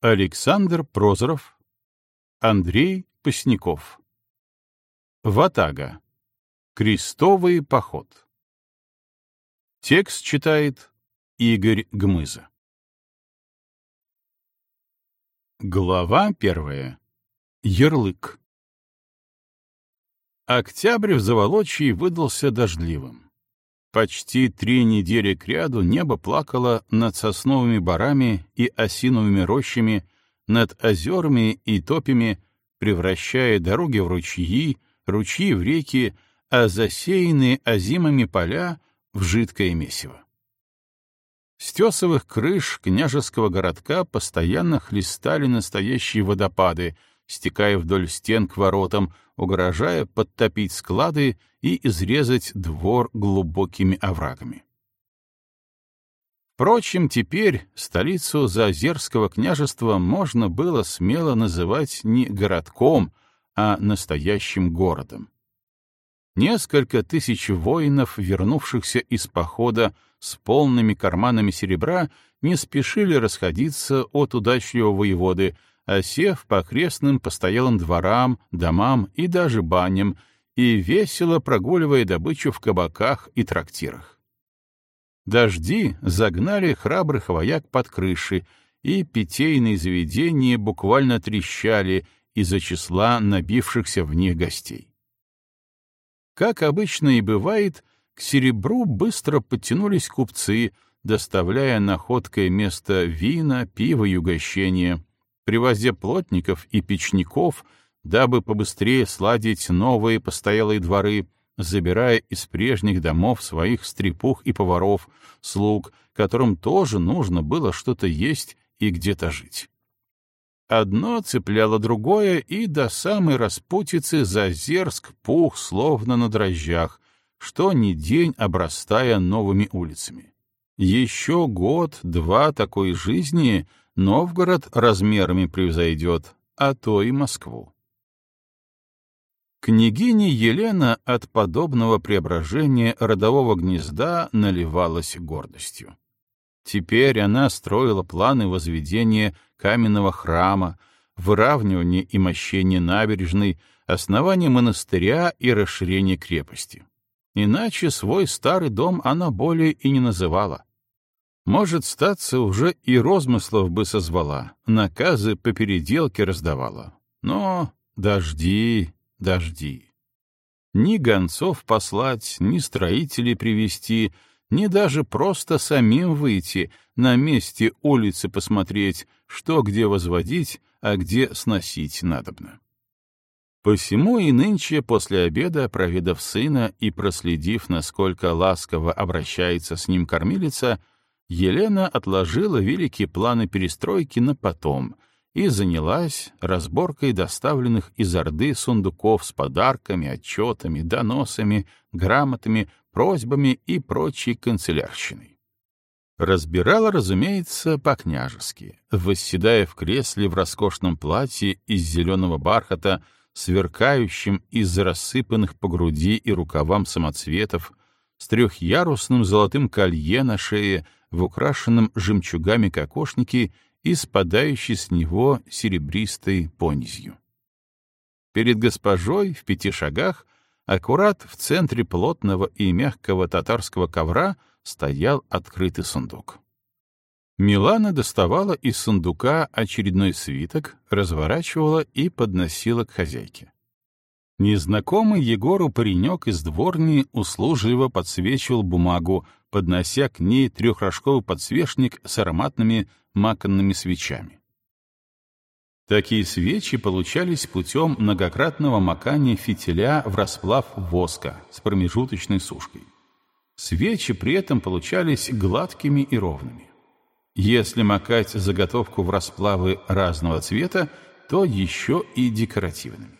Александр Прозоров, Андрей Посняков. Ватага. Крестовый поход. Текст читает Игорь Гмыза. Глава первая. Ярлык. Октябрь в Заволочье выдался дождливым. Почти три недели кряду небо плакало над сосновыми барами и осиновыми рощами, над озерами и топями, превращая дороги в ручьи, ручьи в реки, а засеянные озимыми поля — в жидкое месиво. С тесовых крыш княжеского городка постоянно хлестали настоящие водопады, стекая вдоль стен к воротам, угрожая подтопить склады и изрезать двор глубокими оврагами. Впрочем, теперь столицу Заозерского княжества можно было смело называть не городком, а настоящим городом. Несколько тысяч воинов, вернувшихся из похода с полными карманами серебра, не спешили расходиться от удачливого воеводы, осев по окрестным постоялым дворам, домам и даже баням, и весело прогуливая добычу в кабаках и трактирах. Дожди загнали храбрых вояк под крыши, и питейные заведения буквально трещали из-за числа набившихся в них гостей. Как обычно и бывает, к серебру быстро подтянулись купцы, доставляя находкой место вина, пива и угощения, привозя плотников и печников, дабы побыстрее сладить новые постоялые дворы, забирая из прежних домов своих стрепух и поваров, слуг, которым тоже нужно было что-то есть и где-то жить. Одно цепляло другое, и до самой распутицы Зазерск пух словно на дрожжах, что ни день обрастая новыми улицами. Еще год-два такой жизни Новгород размерами превзойдет, а то и Москву. Княгиня Елена от подобного преображения родового гнезда наливалась гордостью. Теперь она строила планы возведения каменного храма, выравнивания и мощения набережной, основания монастыря и расширения крепости. Иначе свой старый дом она более и не называла. Может, статься уже и розмыслов бы созвала, наказы по переделке раздавала. Но дожди, дожди. Ни гонцов послать, ни строителей привести — не даже просто самим выйти, на месте улицы посмотреть, что где возводить, а где сносить надобно. Посему и нынче после обеда, проведав сына и проследив, насколько ласково обращается с ним кормилица, Елена отложила великие планы перестройки на потом и занялась разборкой доставленных из Орды сундуков с подарками, отчетами, доносами, грамотами, просьбами и прочей канцелярщиной. Разбирала, разумеется, по-княжески, восседая в кресле в роскошном платье из зеленого бархата, сверкающим из рассыпанных по груди и рукавам самоцветов, с трехъярусным золотым колье на шее, в украшенном жемчугами кокошнике и спадающей с него серебристой понизью. Перед госпожой в пяти шагах Аккурат в центре плотного и мягкого татарского ковра стоял открытый сундук. Милана доставала из сундука очередной свиток, разворачивала и подносила к хозяйке. Незнакомый Егору паренек из дворни услужливо подсвечивал бумагу, поднося к ней трехрожковый подсвечник с ароматными маканными свечами. Такие свечи получались путем многократного макания фитиля в расплав воска с промежуточной сушкой. Свечи при этом получались гладкими и ровными. Если макать заготовку в расплавы разного цвета, то еще и декоративными.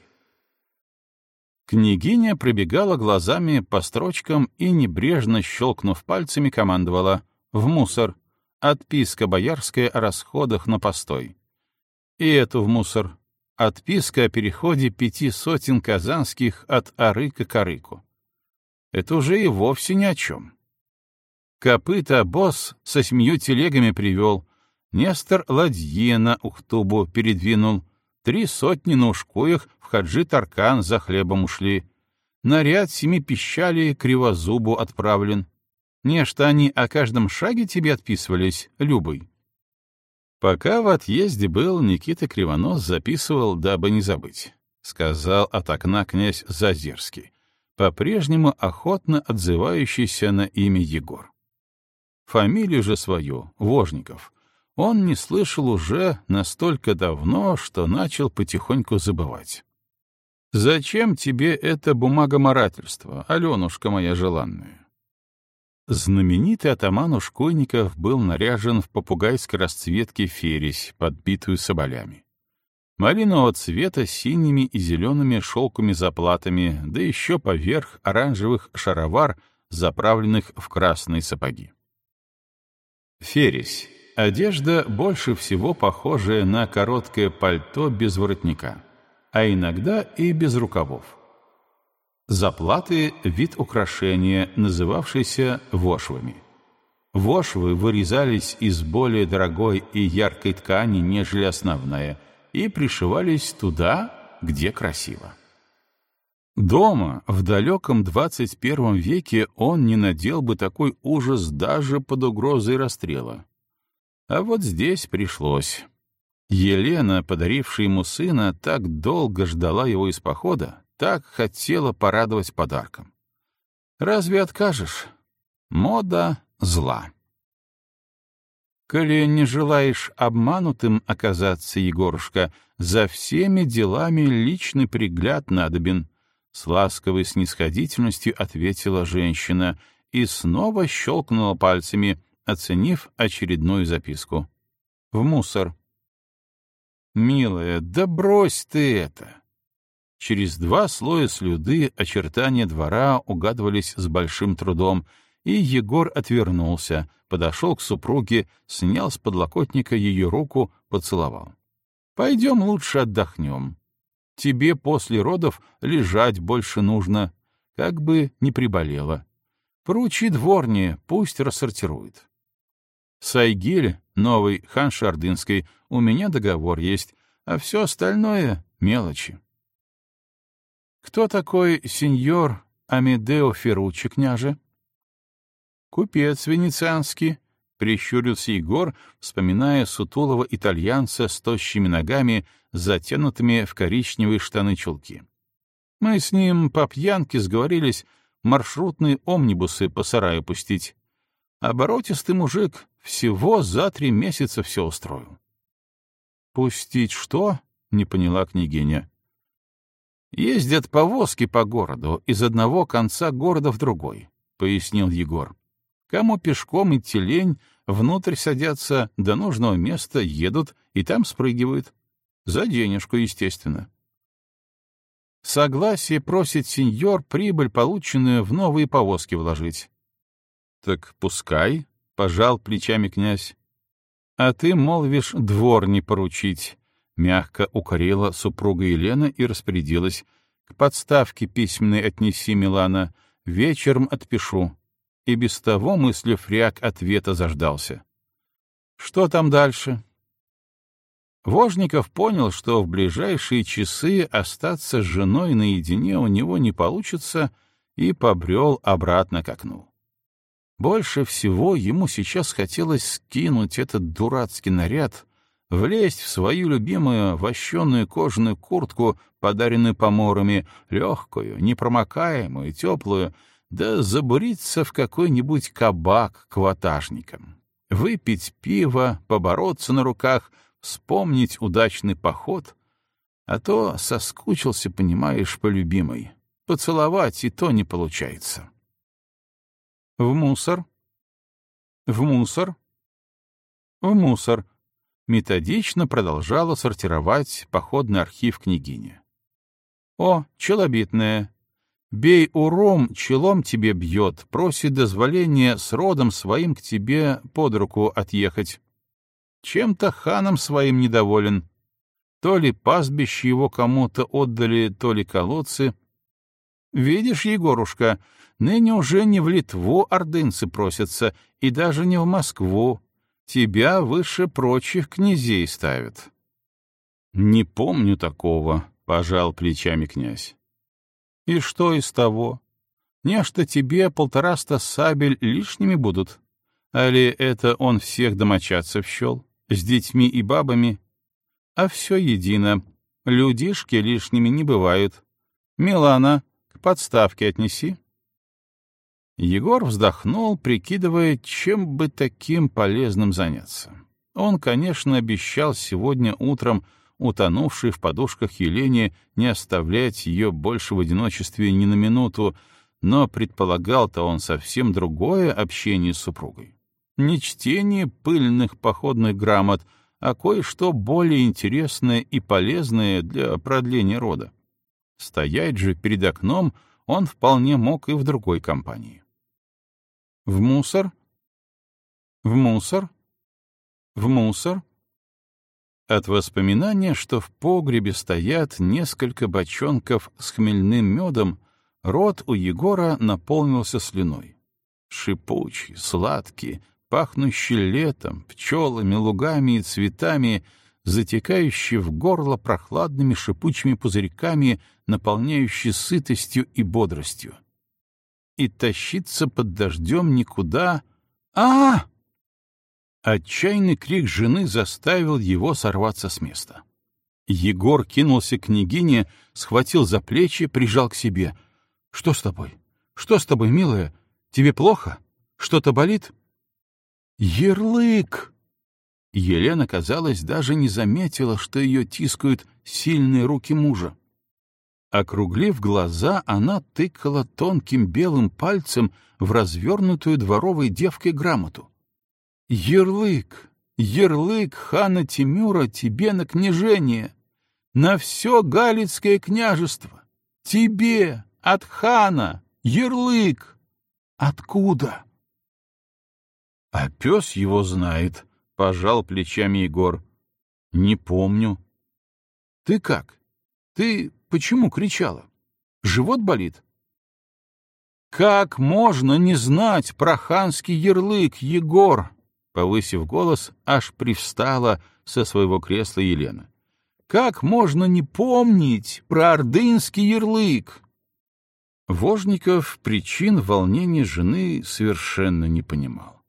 Княгиня пробегала глазами по строчкам и, небрежно щелкнув пальцами, командовала «В мусор! Отписка боярская о расходах на постой!» И эту в мусор. Отписка о переходе пяти сотен казанских от Арыка к Арыку. Это уже и вовсе ни о чем. Копыта босс со семью телегами привел, Нестор ладьи на Ухтубу передвинул, три сотни на ушкуях в хаджи Таркан за хлебом ушли. Наряд семи пищали кривозубу отправлен. Не, что они о каждом шаге тебе отписывались, Любой. Пока в отъезде был, Никита Кривонос записывал, дабы не забыть. Сказал от окна князь Зазерский, по-прежнему охотно отзывающийся на имя Егор. Фамилию же свою, Вожников, он не слышал уже настолько давно, что начал потихоньку забывать. «Зачем тебе это бумагоморательство, Аленушка моя желанная?» Знаменитый атаман Ушкойников был наряжен в попугайской расцветке фересь, подбитую соболями. Малинового цвета с синими и зелеными шелками заплатами, да еще поверх оранжевых шаровар, заправленных в красные сапоги. Фересь — одежда, больше всего похожая на короткое пальто без воротника, а иногда и без рукавов. Заплаты — вид украшения, называвшийся вошвами. Вошвы вырезались из более дорогой и яркой ткани, нежели основная, и пришивались туда, где красиво. Дома, в далеком 21 веке, он не надел бы такой ужас даже под угрозой расстрела. А вот здесь пришлось. Елена, подарившая ему сына, так долго ждала его из похода, так хотела порадовать подарком. Разве откажешь? Мода зла. Коли не желаешь обманутым оказаться, Егорушка, за всеми делами личный пригляд надобен, — с ласковой снисходительностью ответила женщина и снова щелкнула пальцами, оценив очередную записку. В мусор. «Милая, да брось ты это!» Через два слоя слюды очертания двора угадывались с большим трудом, и Егор отвернулся, подошел к супруге, снял с подлокотника ее руку, поцеловал. «Пойдем лучше отдохнем. Тебе после родов лежать больше нужно, как бы не приболела. Поручи дворне, пусть рассортирует. Сайгиль, новый хан Шардынской, у меня договор есть, а все остальное — мелочи. Кто такой сеньор Амедео Ферруччи, княже? Купец венецианский, прищурился Егор, вспоминая сутулого итальянца с тощими ногами, затянутыми в коричневые штаны-чулки. Мы с ним по пьянке сговорились маршрутные омнибусы по сараю пустить. Оборотистый мужик всего за три месяца все устроил. «Пустить что?» — не поняла княгиня. Ездят повозки по городу из одного конца города в другой, — пояснил Егор. Кому пешком идти лень, внутрь садятся, до нужного места едут и там спрыгивают. За денежку, естественно. Согласие просит сеньор прибыль, полученную в новые повозки, вложить. — Так пускай, — пожал плечами князь. — А ты, молвишь, двор не поручить, Мягко укорила супруга Елена и распорядилась. «К подставке письменной отнеси, Милана, вечером отпишу». И без того мысли фряк ответа заждался. «Что там дальше?» Вожников понял, что в ближайшие часы остаться с женой наедине у него не получится, и побрел обратно к окну. Больше всего ему сейчас хотелось скинуть этот дурацкий наряд, влезть в свою любимую вощенную кожаную куртку, подаренную поморами, легкую, непромокаемую, теплую, да забуриться в какой-нибудь кабак к ватажникам. Выпить пиво, побороться на руках, вспомнить удачный поход. А то соскучился, понимаешь, по любимой. Поцеловать и то не получается. В мусор. В мусор. В мусор методично продолжала сортировать походный архив княгини. «О, челобитная! Бей уром, челом тебе бьет, просит дозволения с родом своим к тебе под руку отъехать. Чем-то ханом своим недоволен. То ли пастбище его кому-то отдали, то ли колодцы. Видишь, Егорушка, ныне уже не в Литву ордынцы просятся, и даже не в Москву, тебя выше прочих князей ставят. Не помню такого, пожал плечами князь. И что из того? Нечто тебе полтораста сабель лишними будут. Али это он всех домочадцев щел, с детьми и бабами? А все едино. Людишки лишними не бывают. Милана, к подставке отнеси. Егор вздохнул, прикидывая, чем бы таким полезным заняться. Он, конечно, обещал сегодня утром утонувшей в подушках Елене не оставлять ее больше в одиночестве ни на минуту, но предполагал-то он совсем другое общение с супругой. Не чтение пыльных походных грамот, а кое-что более интересное и полезное для продления рода. Стоять же перед окном он вполне мог и в другой компании. В мусор? В мусор? В мусор? От воспоминания, что в погребе стоят несколько бочонков с хмельным медом, рот у Егора наполнился слюной. Шипучий, сладкий, пахнущий летом, пчелами, лугами и цветами, затекающий в горло прохладными шипучими пузырьками, наполняющий сытостью и бодростью. И тащиться под дождем никуда... а, -а, -а! Отчаянный крик жены заставил его сорваться с места. Егор кинулся к княгине, схватил за плечи, прижал к себе. — Что с тобой? Что с тобой, милая? Тебе плохо? Что-то болит? «Ярлык!» Елена, казалось, даже не заметила, что ее тискают сильные руки мужа. Округлив глаза, она тыкала тонким белым пальцем в развернутую дворовой девкой грамоту. «Ярлык! Ярлык хана Тимюра тебе на княжение! На все Галицкое княжество! Тебе! От хана! Ярлык! Откуда?» А пес его знает, — пожал плечами Егор. Не помню. Ты как? Ты почему кричала? Живот болит? Как можно не знать про ханский ярлык, Егор? Повысив голос, аж привстала со своего кресла Елена. Как можно не помнить про ордынский ярлык? Вожников причин волнения жены совершенно не понимал.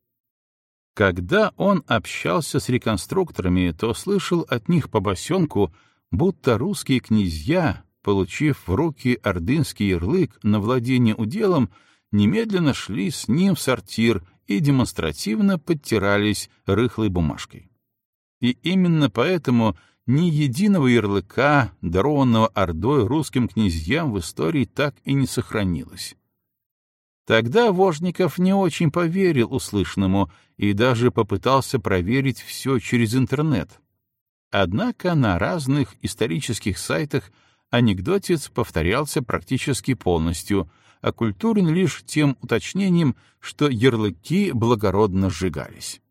Когда он общался с реконструкторами, то слышал от них по босенку, будто русские князья, получив в руки ордынский ярлык на владение уделом, немедленно шли с ним в сортир и демонстративно подтирались рыхлой бумажкой. И именно поэтому ни единого ярлыка, дарованного Ордой русским князьям в истории так и не сохранилось. Тогда Вожников не очень поверил услышанному и даже попытался проверить все через интернет. Однако на разных исторических сайтах анекдотец повторялся практически полностью, а культурен лишь тем уточнением, что ярлыки благородно сжигались.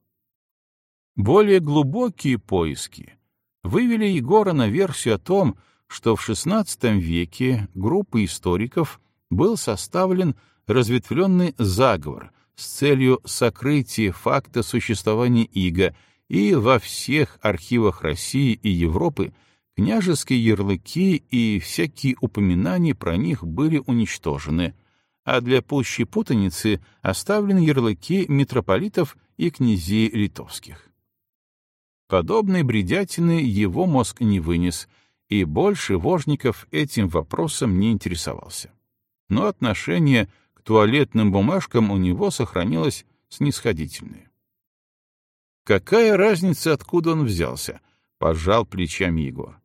Более глубокие поиски вывели Егора на версию о том, что в XVI веке группой историков был составлен разветвленный заговор с целью сокрытия факта существования ига, и во всех архивах России и Европы княжеские ярлыки и всякие упоминания про них были уничтожены, а для пущей путаницы оставлены ярлыки митрополитов и князей литовских. Подобной бредятины его мозг не вынес, и больше Вожников этим вопросом не интересовался. Но отношение туалетным бумажкам у него сохранилось снисходительное. «Какая разница, откуда он взялся?» — пожал плечами Егор.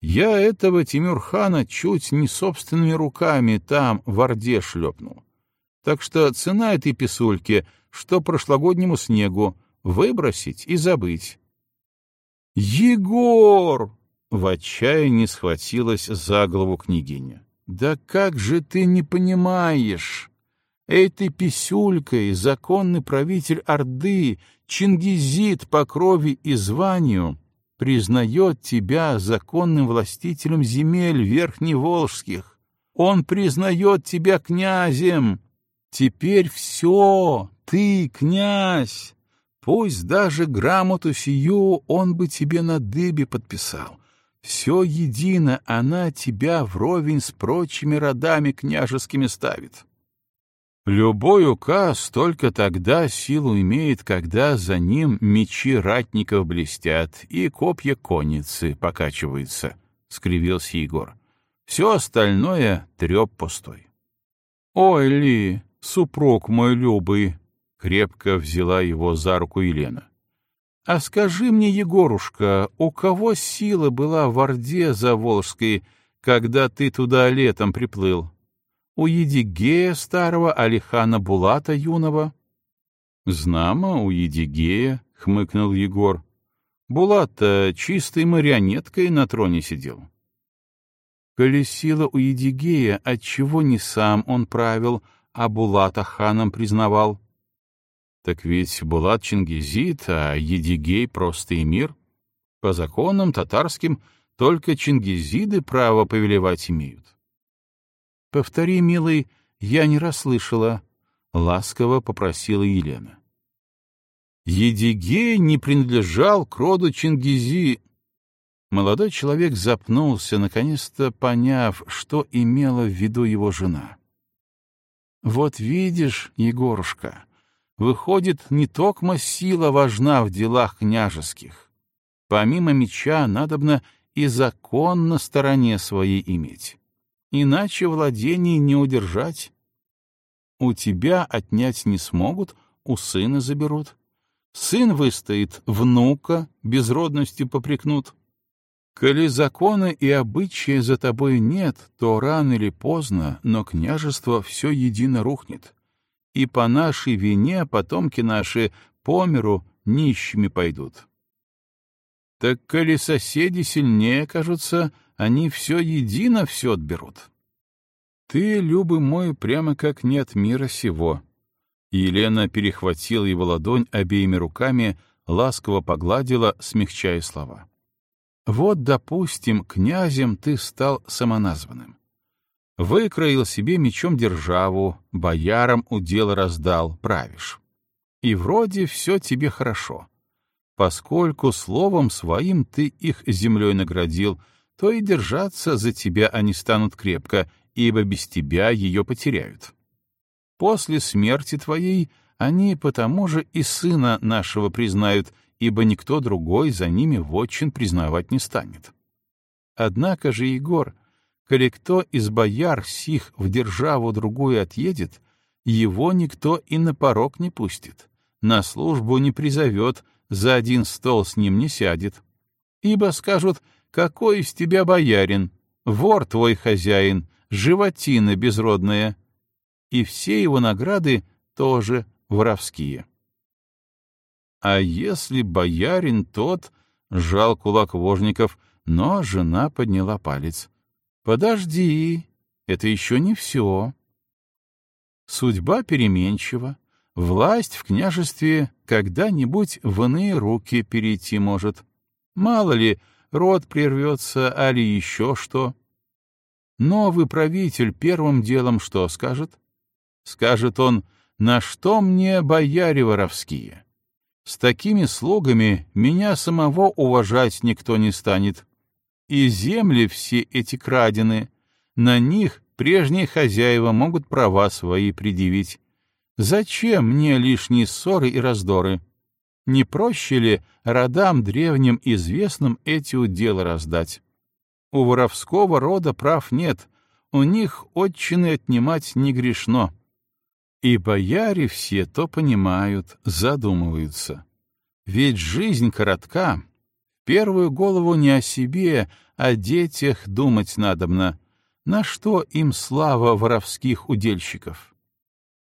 «Я этого Тимюрхана чуть не собственными руками там в Орде шлепнул. Так что цена этой писульки, что прошлогоднему снегу, выбросить и забыть». «Егор!» — в отчаянии схватилась за голову княгиня. «Да как же ты не понимаешь? Этой писюлькой законный правитель Орды, Чингизид по крови и званию, признает тебя законным властителем земель верхневолжских. Он признает тебя князем. Теперь все, ты князь. Пусть даже грамоту сию он бы тебе на дыбе подписал. Все едино она тебя вровень с прочими родами княжескими ставит. Любой указ только тогда силу имеет, когда за ним мечи ратников блестят и копья конницы покачиваются, — скривился Егор. Все остальное — треп пустой. — Ой, Ли, супруг мой любый, — крепко взяла его за руку Елена. — А скажи мне, Егорушка, у кого сила была в Орде Заволжской, когда ты туда летом приплыл? — у Едигея старого Алихана Булата юного. — Знамо у Едигея, — хмыкнул Егор. — Булат-то чистой марионеткой на троне сидел. Коли у Едигея, отчего не сам он правил, а Булата ханом признавал? Так ведь Булат Чингизит, а Едигей просто эмир. По законам татарским только чингизиды право повелевать имеют. — Повтори, милый, я не расслышала, — ласково попросила Елена. Едигей не принадлежал к роду Чингизи. Молодой человек запнулся, наконец-то поняв, что имела в виду его жена. «Вот видишь, Егорушка, выходит, не токмо сила важна в делах княжеских. Помимо меча надобно и закон на стороне своей иметь иначе владений не удержать. У тебя отнять не смогут, у сына заберут. Сын выстоит, внука безродностью попрекнут. Коли закона и обычая за тобой нет, то рано или поздно, но княжество все едино рухнет. И по нашей вине потомки наши по миру нищими пойдут. Так коли соседи сильнее кажутся, они все едино все отберут. Ты, любый мой, прямо как нет мира сего. Елена перехватила его ладонь обеими руками, ласково погладила, смягчая слова. Вот, допустим, князем ты стал самоназванным. Выкроил себе мечом державу, боярам удел раздал, правишь. И вроде все тебе хорошо. Поскольку словом своим ты их землей наградил — то и держаться за тебя они станут крепко, ибо без тебя ее потеряют. После смерти твоей они потому же и сына нашего признают, ибо никто другой за ними вотчин признавать не станет. Однако же, Егор, коли кто из бояр сих в державу другую отъедет, его никто и на порог не пустит, на службу не призовет, за один стол с ним не сядет. Ибо скажут — какой из тебя боярин? Вор твой хозяин, животина безродная. И все его награды тоже воровские. А если боярин тот, сжал кулак Вожников, но жена подняла палец. Подожди, это еще не все. Судьба переменчива, власть в княжестве когда-нибудь в иные руки перейти может. Мало ли, род прервется, али еще что. Новый правитель первым делом что скажет? Скажет он, на что мне бояре воровские? С такими слугами меня самого уважать никто не станет. И земли все эти крадены, на них прежние хозяева могут права свои предъявить. Зачем мне лишние ссоры и раздоры? Не проще ли родам древним известным эти уделы раздать? У воровского рода прав нет, у них отчины отнимать не грешно. И бояре все то понимают, задумываются. Ведь жизнь коротка. Первую голову не о себе, о детях думать надобно. На что им слава воровских удельщиков?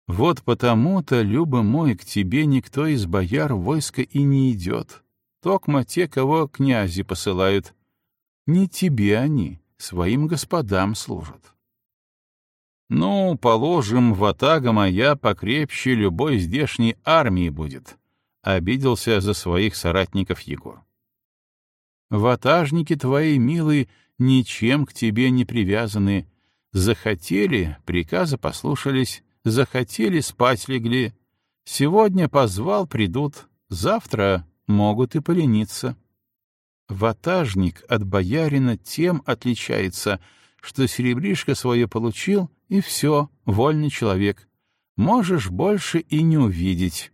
Вот потому-то, Люба мой, к тебе никто из бояр войска и не идет. Токма те, кого князи посылают. Не тебе они, своим господам служат. Ну, положим, ватага моя покрепче любой здешней армии будет, — обиделся за своих соратников Егор. Ватажники твои, милые, ничем к тебе не привязаны. Захотели, приказа послушались, захотели, спать легли. Сегодня позвал, придут, Завтра могут и полениться. Ватажник от боярина тем отличается, что серебришко свое получил, и все, вольный человек. Можешь больше и не увидеть.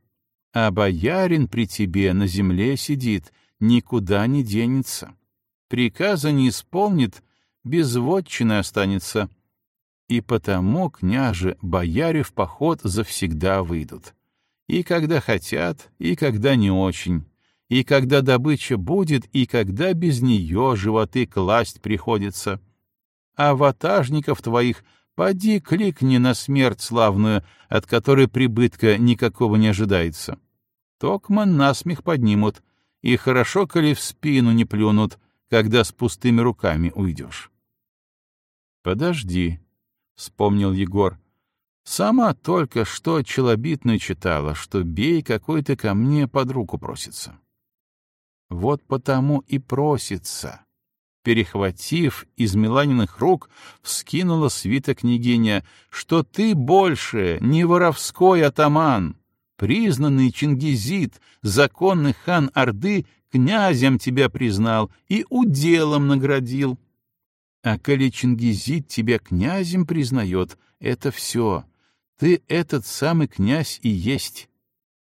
А боярин при тебе на земле сидит, никуда не денется. Приказа не исполнит, без вотчины останется. И потому, княже, бояре в поход завсегда выйдут. И когда хотят, и когда не очень. И когда добыча будет, и когда без нее животы класть приходится. А ватажников твоих поди кликни на смерть славную, от которой прибытка никакого не ожидается. Токман насмех поднимут, и хорошо, коли в спину не плюнут, когда с пустыми руками уйдешь. «Подожди», — вспомнил Егор. «Сама только что челобитную читала, что бей какой-то ко мне под руку просится». «Вот потому и просится». Перехватив из Миланиных рук, вскинула свита княгиня, что ты больше не воровской атаман, признанный чингизит, законный хан Орды, князем тебя признал и уделом наградил. А коли Чингизид тебя князем признает, это все. Ты этот самый князь и есть.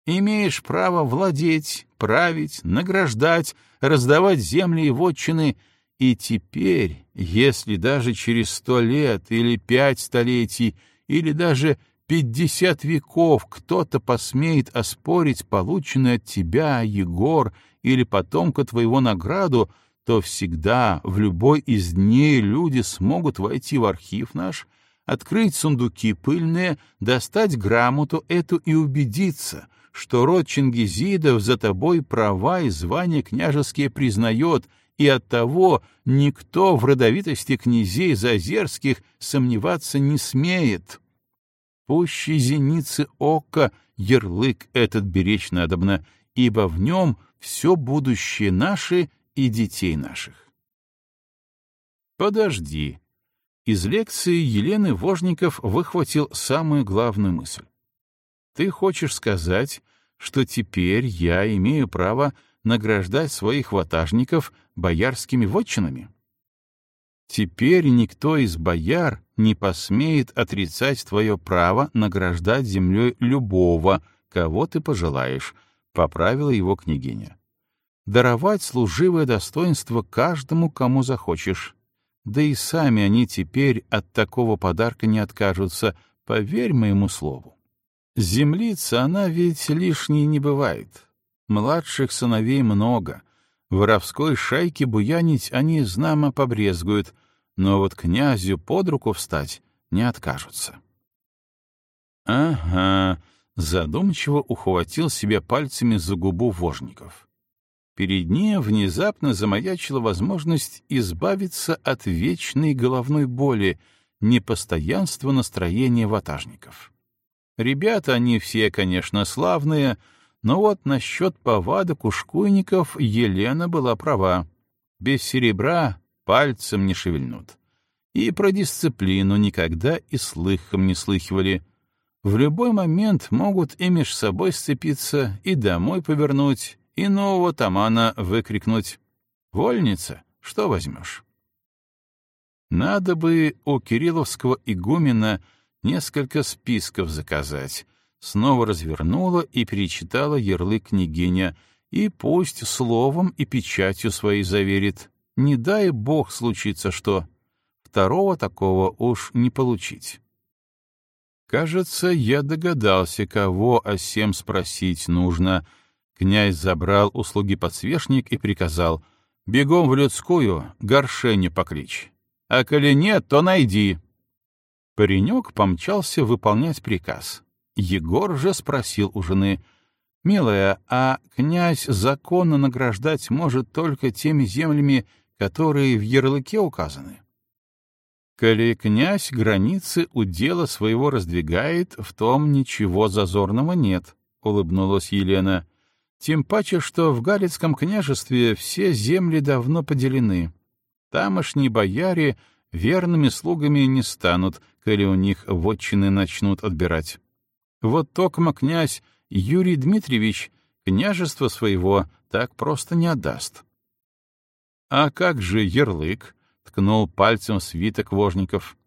Имеешь право владеть, править, награждать, раздавать земли и вотчины, и теперь, если даже через сто лет или пять столетий, или даже пятьдесят веков кто-то посмеет оспорить полученную от тебя, Егор, или потомка твоего награду, то всегда в любой из дней люди смогут войти в архив наш, открыть сундуки пыльные, достать грамоту эту и убедиться, что род Чингизидов за тобой права и звания княжеские признает, и оттого никто в родовитости князей Зазерских сомневаться не смеет. Пуще зеницы ока ярлык этот беречь надобно, ибо в нем все будущее наше и детей наших. Подожди. Из лекции Елены Вожников выхватил самую главную мысль. Ты хочешь сказать, что теперь я имею право награждать своих ватажников боярскими вотчинами? Теперь никто из бояр не посмеет отрицать твое право награждать землей любого, кого ты пожелаешь, — поправила его княгиня даровать служивое достоинство каждому, кому захочешь. Да и сами они теперь от такого подарка не откажутся, поверь моему слову. Землица она ведь лишней не бывает. Младших сыновей много. Воровской шайке буянить они знамо побрезгуют, но вот князю под руку встать не откажутся. Ага, задумчиво ухватил себя пальцами за губу вожников. Перед ней внезапно замаячила возможность избавиться от вечной головной боли, непостоянства настроения ватажников. Ребята они все, конечно, славные, но вот насчет повадок ушкуйников Елена была права. Без серебра пальцем не шевельнут. И про дисциплину никогда и слыхом не слыхивали. В любой момент могут и меж собой сцепиться, и домой повернуть, и нового тамана выкрикнуть «Вольница, что возьмешь?» Надо бы у кирилловского игумена несколько списков заказать. Снова развернула и перечитала ярлык княгиня, и пусть словом и печатью своей заверит. Не дай бог случится что. Второго такого уж не получить. Кажется, я догадался, кого о сем спросить нужно — Князь забрал услуги подсвечник и приказал «Бегом в людскую, горшеню покличь. А коли нет, то найди». Паренек помчался выполнять приказ. Егор же спросил у жены «Милая, а князь законно награждать может только теми землями, которые в ярлыке указаны?» Коли князь границы удела своего раздвигает, в том ничего зазорного нет, — улыбнулась Елена. Тем паче, что в Галицком княжестве все земли давно поделены. Тамошние бояре верными слугами не станут, коли у них вотчины начнут отбирать. Вот токма князь Юрий Дмитриевич, Княжество своего так просто не отдаст. «А как же ярлык?» — ткнул пальцем свиток вожников.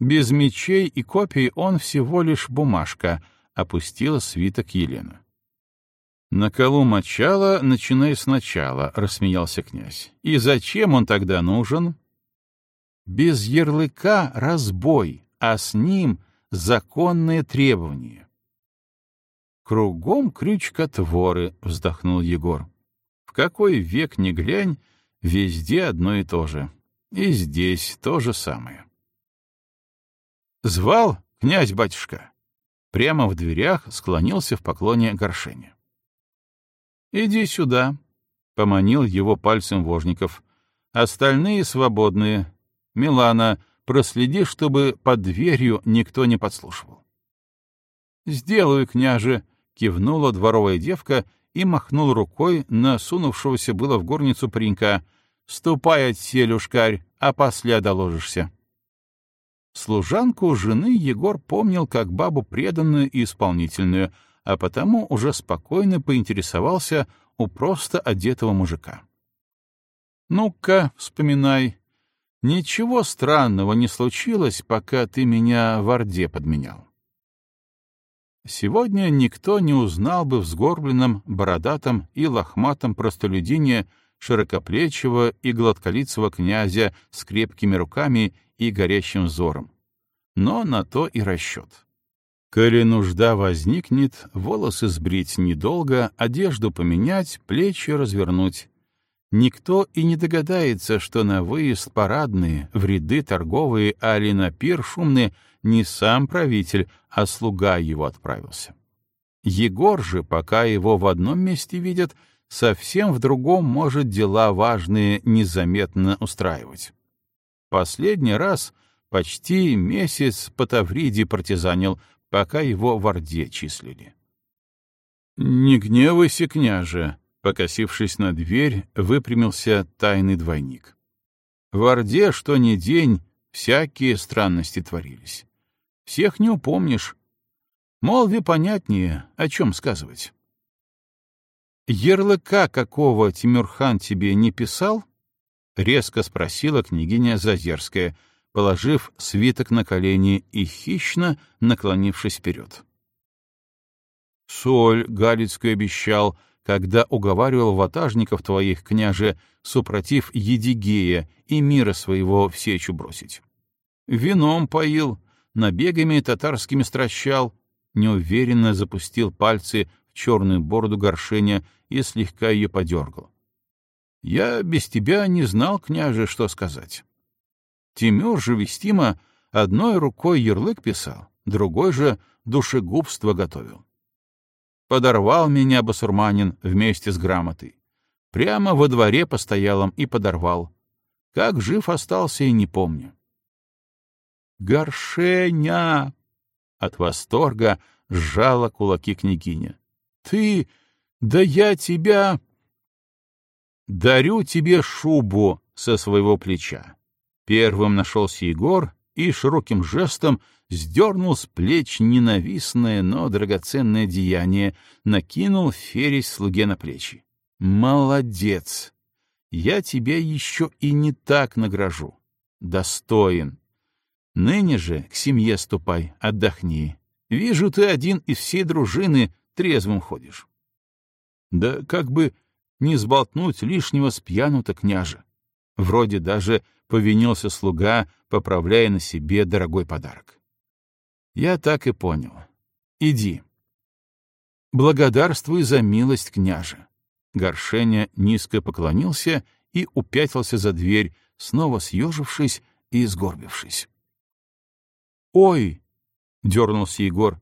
«Без мечей и копий он всего лишь бумажка», — опустила свиток Елена. «На колу мочала, начинай сначала», — рассмеялся князь. «И зачем он тогда нужен?» «Без ярлыка разбой, а с ним законные требования». «Кругом крючкотворы», — вздохнул Егор. «В какой век ни глянь, везде одно и то же. И здесь то же самое». «Звал, князь-батюшка?» Прямо в дверях склонился в поклоне горшения. «Иди сюда», — поманил его пальцем Вожников. «Остальные свободные. Милана, проследи, чтобы под дверью никто не подслушивал». «Сделаю, княже», — кивнула дворовая девка и махнул рукой на сунувшегося было в горницу паренька. «Ступай отсель, ушкарь, а после доложишься». Служанку жены Егор помнил как бабу преданную и исполнительную — а потому уже спокойно поинтересовался у просто одетого мужика. «Ну-ка, вспоминай. Ничего странного не случилось, пока ты меня в Орде подменял». Сегодня никто не узнал бы в сгорбленном, бородатом и лохматом простолюдине широкоплечего и гладколицего князя с крепкими руками и горящим взором. Но на то и расчет. Коли нужда возникнет, волосы сбрить недолго, одежду поменять, плечи развернуть. Никто и не догадается, что на выезд парадные, в ряды торговые, али на пир шумные не сам правитель, а слуга его отправился. Егор же, пока его в одном месте видят, совсем в другом может дела важные незаметно устраивать. Последний раз почти месяц по Тавриде партизанил — пока его в Орде числили. «Не гневайся, княже!» — покосившись на дверь, выпрямился тайный двойник. В Орде, что ни день, всякие странности творились. Всех не упомнишь. Молви понятнее, о чем сказывать. «Ярлыка какого Тимюрхан тебе не писал?» — резко спросила княгиня Зазерская — положив свиток на колени и хищно наклонившись вперед. «Соль Галицкую обещал, когда уговаривал ватажников твоих, княже, супротив Едигея и мира своего в бросить. Вином поил, набегами татарскими стращал, неуверенно запустил пальцы в черную бороду горшения и слегка ее подергал. Я без тебя не знал, княже, что сказать. Тимюр же вестимо одной рукой ярлык писал, другой же душегубство готовил. Подорвал меня басурманин вместе с грамотой. Прямо во дворе постоялом и подорвал. Как жив остался и не помню. «Горшеня!» От восторга сжала кулаки княгиня. «Ты... Да я тебя...» «Дарю тебе шубу со своего плеча. Первым нашелся Егор и широким жестом сдернул с плеч ненавистное, но драгоценное деяние, накинул фересь слуге на плечи. «Молодец! Я тебя еще и не так награжу. Достоин. Ныне же к семье ступай, отдохни. Вижу, ты один из всей дружины трезвым ходишь». Да как бы не сболтнуть лишнего с пьяну-то княже. Вроде даже повинился слуга, поправляя на себе дорогой подарок. Я так и понял. Иди. Благодарствуй за милость, княже. Горшеня низко поклонился и упятился за дверь, снова съежившись и сгорбившись. «Ой!» — дернулся Егор.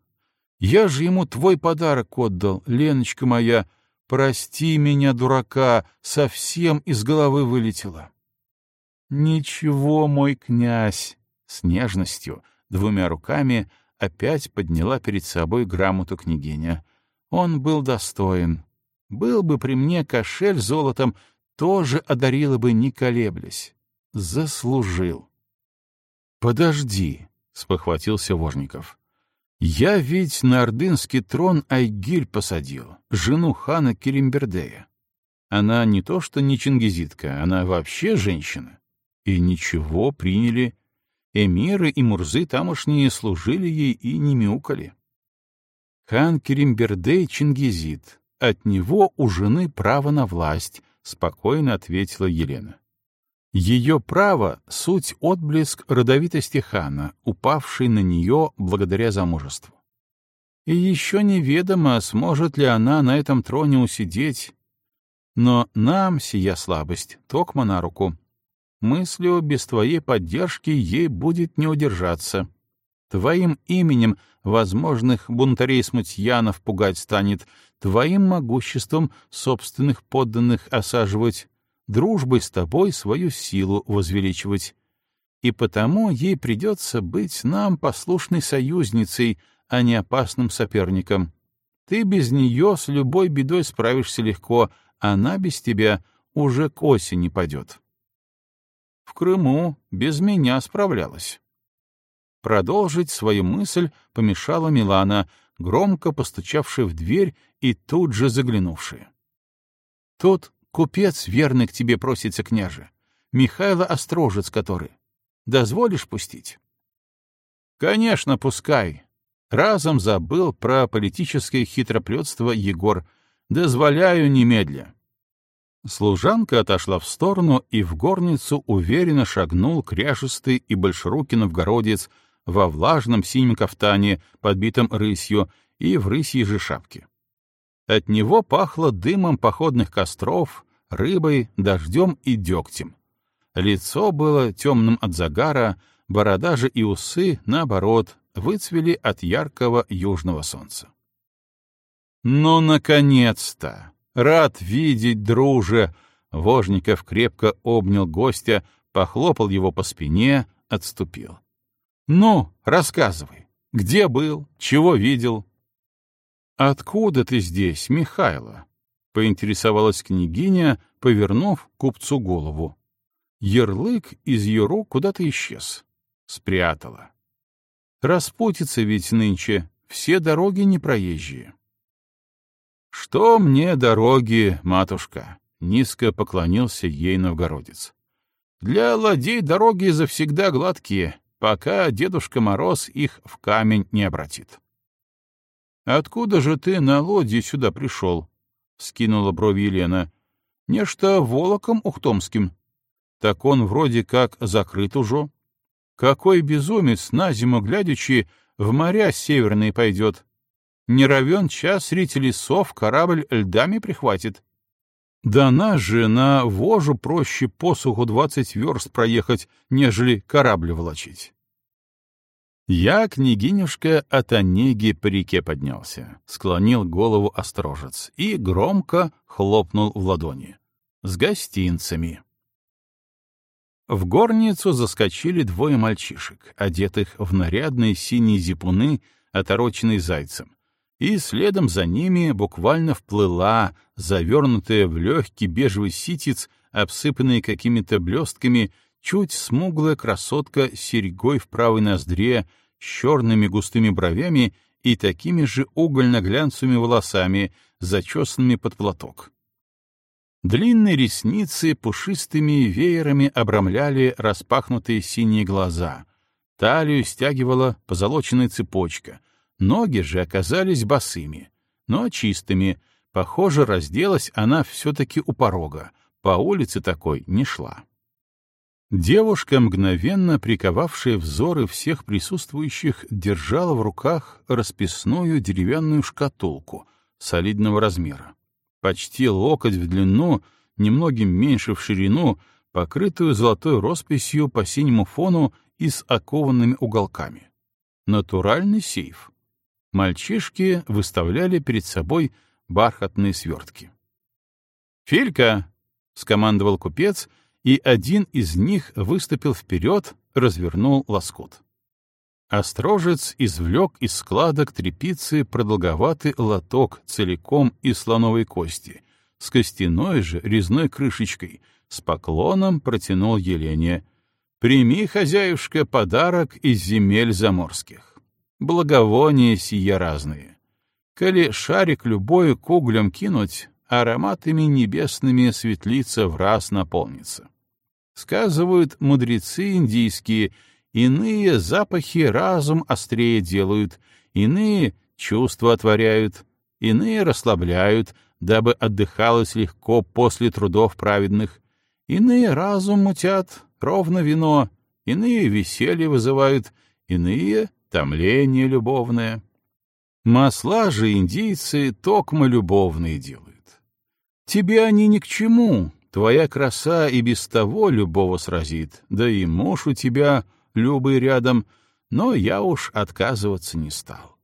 «Я же ему твой подарок отдал, Леночка моя. Прости меня, дурака, совсем из головы вылетела». «Ничего, мой князь!» С нежностью, двумя руками, опять подняла перед собой грамоту княгиня. Он был достоин. Был бы при мне кошель золотом, тоже одарила бы, не колеблясь. Заслужил. «Подожди», — спохватился Вожников. Я ведь на ордынский трон Айгиль посадил, жену хана Керимбердея. Она не то что не чингизитка, она вообще женщина. И ничего, приняли. Эмиры и мурзы тамошние служили ей и не мяукали. Хан Керимбердей чингизит. От него у жены право на власть, — спокойно ответила Елена. Ее право — суть отблеск родовитости хана, упавший на нее благодаря замужеству. И еще неведомо, сможет ли она на этом троне усидеть. Но нам сия слабость, токма на руку. Мыслью без твоей поддержки ей будет не удержаться. Твоим именем возможных бунтарей-смутьянов пугать станет, твоим могуществом собственных подданных осаживать, дружбой с тобой свою силу возвеличивать. И потому ей придется быть нам послушной союзницей, а не опасным соперником. Ты без нее с любой бедой справишься легко, она без тебя уже к осени пойдет. В Крыму без меня справлялась. Продолжить свою мысль помешала Милана, громко постучавшая в дверь и тут же заглянувшая. Тут Купец верный к тебе просится, княже. Михайло Острожец который. Дозволишь пустить? Конечно, пускай. Разом забыл про политическое хитроплетство Егор. Дозволяю немедля. Служанка отошла в сторону, и в горницу уверенно шагнул кряжистый и большерукий новгородец во влажном синем кафтане, подбитом рысью, и в рысьей же шапке. От него пахло дымом походных костров, рыбой, дождем и дегтем. Лицо было темным от загара, борода же и усы, наоборот, выцвели от яркого южного солнца. «Ну, наконец-то! Рад видеть, друже!» Вожников крепко обнял гостя, похлопал его по спине, отступил. «Ну, рассказывай, где был, чего видел?» «Откуда ты здесь, Михайло?» — поинтересовалась княгиня, повернув купцу голову. Ярлык из ее рук куда-то исчез. Спрятала. Распутится ведь нынче, все дороги непроезжие. «Что мне дороги, матушка?» — низко поклонился ей новгородец. «Для ладей дороги завсегда гладкие, пока Дедушка Мороз их в камень не обратит». «Откуда же ты на лодье сюда пришел?» — скинула брови Елена. «Нечто волоком ухтомским. Так он вроде как закрыт уже. Какой безумец, на зиму глядячи, в моря северные пойдет. Не равен час среди лесов корабль льдами прихватит. Да нас же на вожу проще посуху двадцать верст проехать, нежели корабль волочить. Я, княгинюшка, от Онеги по реке поднялся, склонил голову острожец и громко хлопнул в ладони. С гостинцами. В горницу заскочили двое мальчишек, одетых в нарядные синие зипуны, отороченные зайцем, и следом за ними буквально вплыла, завернутая в легкий бежевый ситец, обсыпанный какими-то блестками, чуть смуглая красотка с серьгой в правой ноздре, с черными густыми бровями и такими же угольно-глянцевыми волосами, зачесанными под платок. Длинные ресницы пушистыми веерами обрамляли распахнутые синие глаза. Талию стягивала позолоченная цепочка. Ноги же оказались босыми, но чистыми. Похоже, разделась она все-таки у порога. По улице такой не шла. Девушка, мгновенно приковавшая взоры всех присутствующих, держала в руках расписную деревянную шкатулку солидного размера, почти локоть в длину, немногим меньше в ширину, покрытую золотой росписью по синему фону и с окованными уголками. Натуральный сейф. Мальчишки выставляли перед собой бархатные свертки. «Филька!» — скомандовал купец — и один из них выступил вперед, развернул лоскут. Острожец извлек из складок трепицы продолговатый лоток целиком из слоновой кости, с костяной же резной крышечкой, с поклоном протянул Елене. «Прими, хозяюшка, подарок из земель заморских. Благовония сия разные. Коли шарик любой к углям кинуть, ароматами небесными светлица в раз наполнится. Сказывают мудрецы индийские, иные запахи разум острее делают, иные чувства отворяют, иные расслабляют, дабы отдыхалось легко после трудов праведных, иные разум мутят, ровно вино, иные веселье вызывают, иные — томление любовное. Масла же индийцы токмо любовные делают. Тебе они ни к чему, твоя краса и без того любого сразит, да и муж у тебя, любый рядом, но я уж отказываться не стал.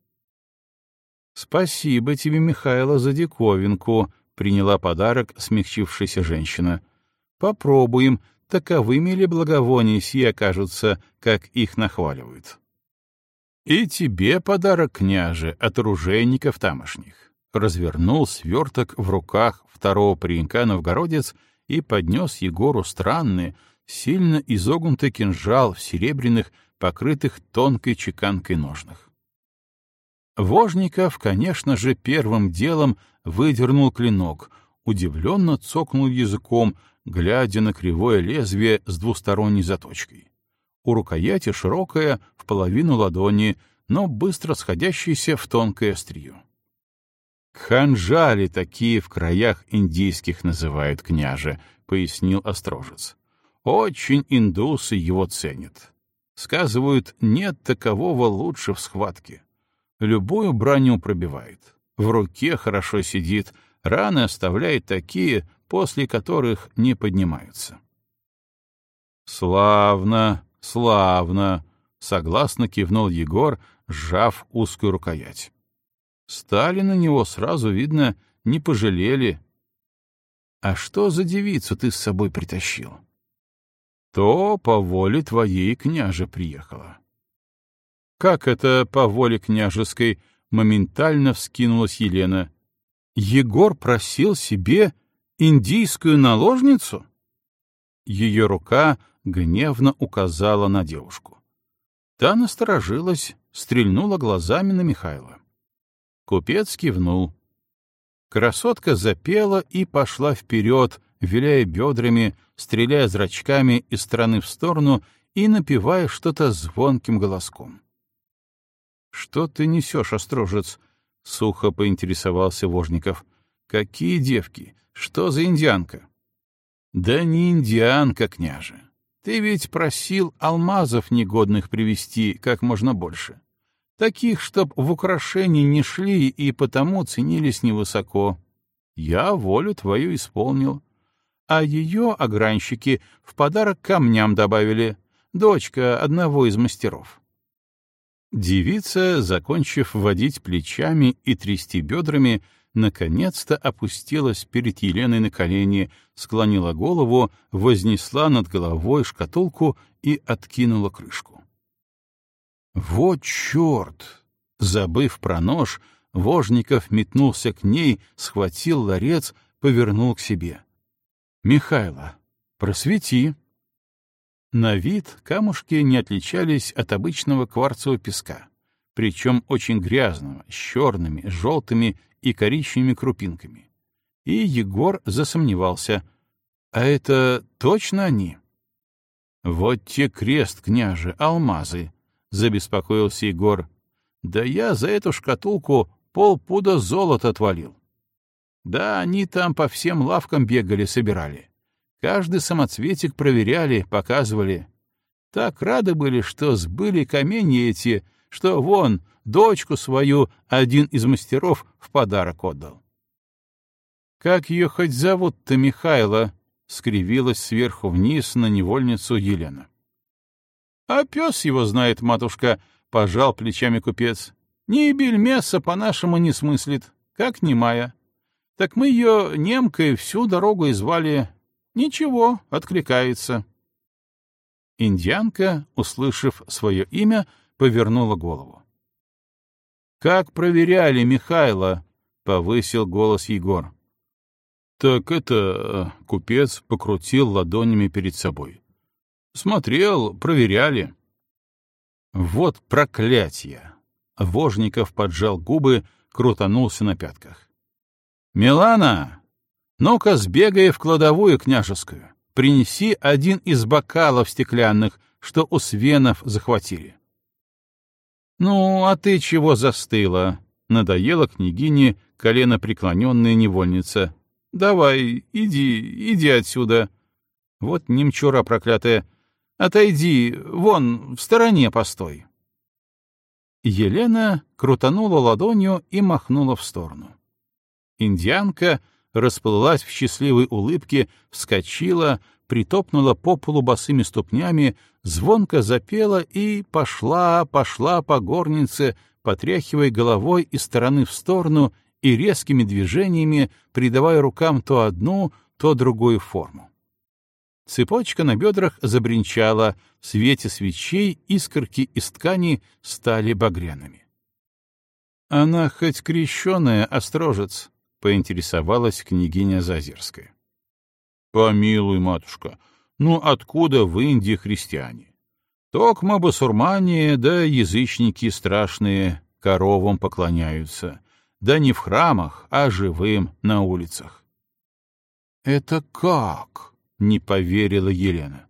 «Спасибо тебе, Михайло, за диковинку», — приняла подарок смягчившаяся женщина. «Попробуем, таковыми ли благовония сии окажутся, как их нахваливают. И тебе подарок, княже, от оружейников тамошних. Развернул сверток в руках второго паренька новгородец и поднес Егору странный, сильно изогнутый кинжал в серебряных, покрытых тонкой чеканкой ножнах. Вожников, конечно же, первым делом выдернул клинок, удивленно цокнул языком, глядя на кривое лезвие с двусторонней заточкой. У рукояти широкая, в половину ладони, но быстро сходящаяся в тонкое острие. «Ханжали такие в краях индийских называют княже», — пояснил Острожец. «Очень индусы его ценят. Сказывают, нет такового лучше в схватке. Любую броню пробивает. В руке хорошо сидит, раны оставляет такие, после которых не поднимаются. «Славно, славно!» — согласно кивнул Егор, сжав узкую рукоять. Стали на него сразу, видно, не пожалели. «А что за девицу ты с собой притащил?» «То по воле твоей княже приехала». «Как это по воле княжеской?» — моментально вскинулась Елена. «Егор просил себе Индийскую наложницу? Ее рука гневно указала на девушку. Та насторожилась, стрельнула глазами на Михайла. Купец кивнул. Красотка запела и пошла вперед, виляя бедрами, стреляя зрачками из стороны в сторону и напевая что-то звонким голоском. — Что ты несешь, острожец? — сухо поинтересовался Вожников. — Какие девки? Что за индианка? Да не индианка, княже. Ты ведь просил алмазов негодных привезти как можно больше. Таких, чтоб в украшении не шли и потому ценились невысоко. Я волю твою исполнил. А ее огранщики в подарок камням добавили. Дочка одного из мастеров. Девица, закончив водить плечами и трясти бедрами, наконец-то опустилась перед Еленой на колени, склонила голову, вознесла над головой шкатулку и откинула крышку. «Вот черт!» Забыв про нож, Вожников метнулся к ней, схватил ларец, повернул к себе. «Михайло, просвети!» На вид камушки не отличались от обычного кварцевого песка, причем очень грязного, с черными, желтыми и коричневыми крупинками. И Егор засомневался. «А это точно они?» «Вот те крест, княже, алмазы!» — забеспокоился Егор. «Да я за эту шкатулку полпуда золота отвалил. Да, они там по всем лавкам бегали, собирали. Каждый самоцветик проверяли, показывали. Так рады были, что сбыли камни эти, что вон, дочку свою один из мастеров в подарок отдал. «Как ее хоть зовут-то Михайло?» — скривилась сверху вниз на невольницу Елена. «А пес его знает, матушка», — пожал плечами купец. «Ни бельмеса по-нашему не смыслит, как немая. Так мы ее немкой всю дорогу и звали. Ничего, откликается». Индианка, услышав свое имя, повернула голову. «Как проверяли Михайло?» — повысил голос Егор. «Так это...» — купец покрутил ладонями перед собой. «Смотрел, проверяли». «Вот проклятие! Вожников поджал губы, крутанулся на пятках. «Милана, ну-ка сбегай в кладовую княжескую, принеси один из бокалов стеклянных, что у свенов захватили». «Ну, а ты чего застыла?» — надоела княгине колено преклоненная невольница. «Давай, иди, иди отсюда. Вот немчура проклятая. Отойди, вон, в стороне постой». Елена крутанула ладонью и махнула в сторону. Индианка расплылась в счастливой улыбке, вскочила, притопнула по полу босыми ступнями, звонко запела и пошла, пошла по горнице, потряхивая головой из стороны в сторону и резкими движениями придавая рукам то одну, то другую форму. Цепочка на бедрах забринчала, в свете свечей искорки из ткани стали багряными. «Она хоть крещеная, острожец», — поинтересовалась княгиня Зазерская. «Помилуй, матушка, ну откуда в Индии христиане? Токма басурмане да язычники страшные коровам поклоняются, да не в храмах, а живым на улицах». «Это как?» — не поверила Елена.